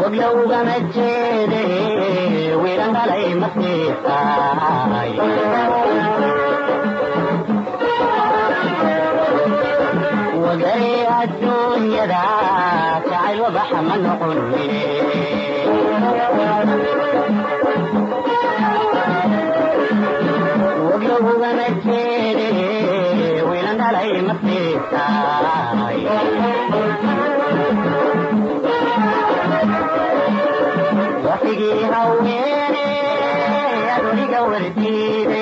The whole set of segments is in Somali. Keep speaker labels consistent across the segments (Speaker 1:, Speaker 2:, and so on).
Speaker 1: waglowgama jeede wiilan dhalay masiisaay wagare waqtigii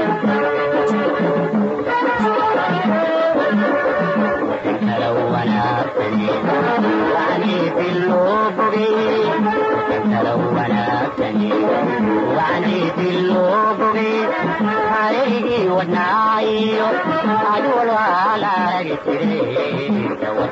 Speaker 1: gacantiisii loo bogay kala wanaagsani gacantiisii loo bogay taariigii wadnaayo adiwal waa la arag jiray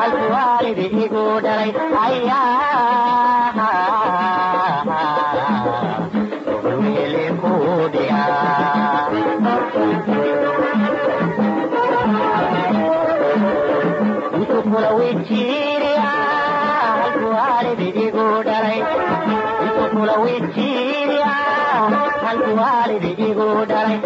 Speaker 1: halku waalidi igu dhalay halku waalidi igu dhalay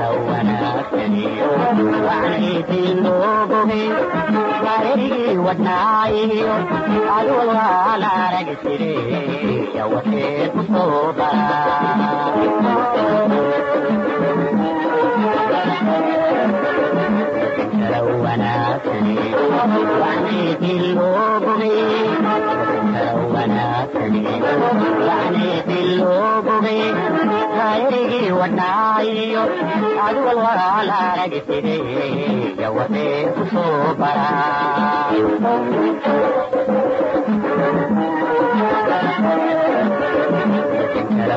Speaker 1: wadankala wanaagsani wacniidii loo bogay taariigii wadnaayo adiwal waa la arag jiray ya waxee ku soo baraa kala wanaagsani kala wanaagsani wacniidii loo bogay taariigii wadnaayo adiwal waa la arag jiray ya waxee ku soo baraa kala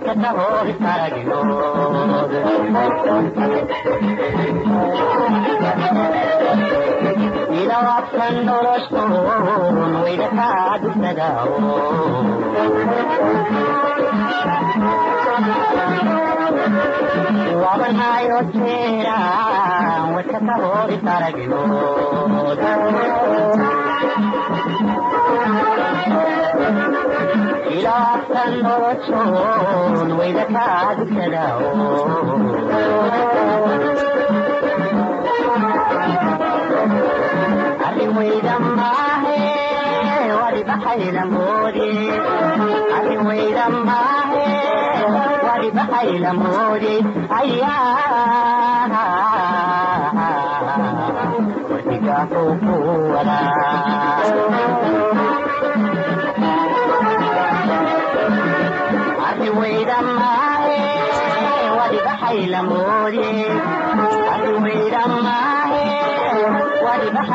Speaker 1: wajada hor taraginood ilawabsan noloshon waydakaadusagao waban mayo jeera wajada hor taraginood ilaasan noloshoon wayda kaadugsadao arrin wayda maahe wadibaxayla moode arrin wayda maahe wadibaxayla moode ayaa wadigaafuu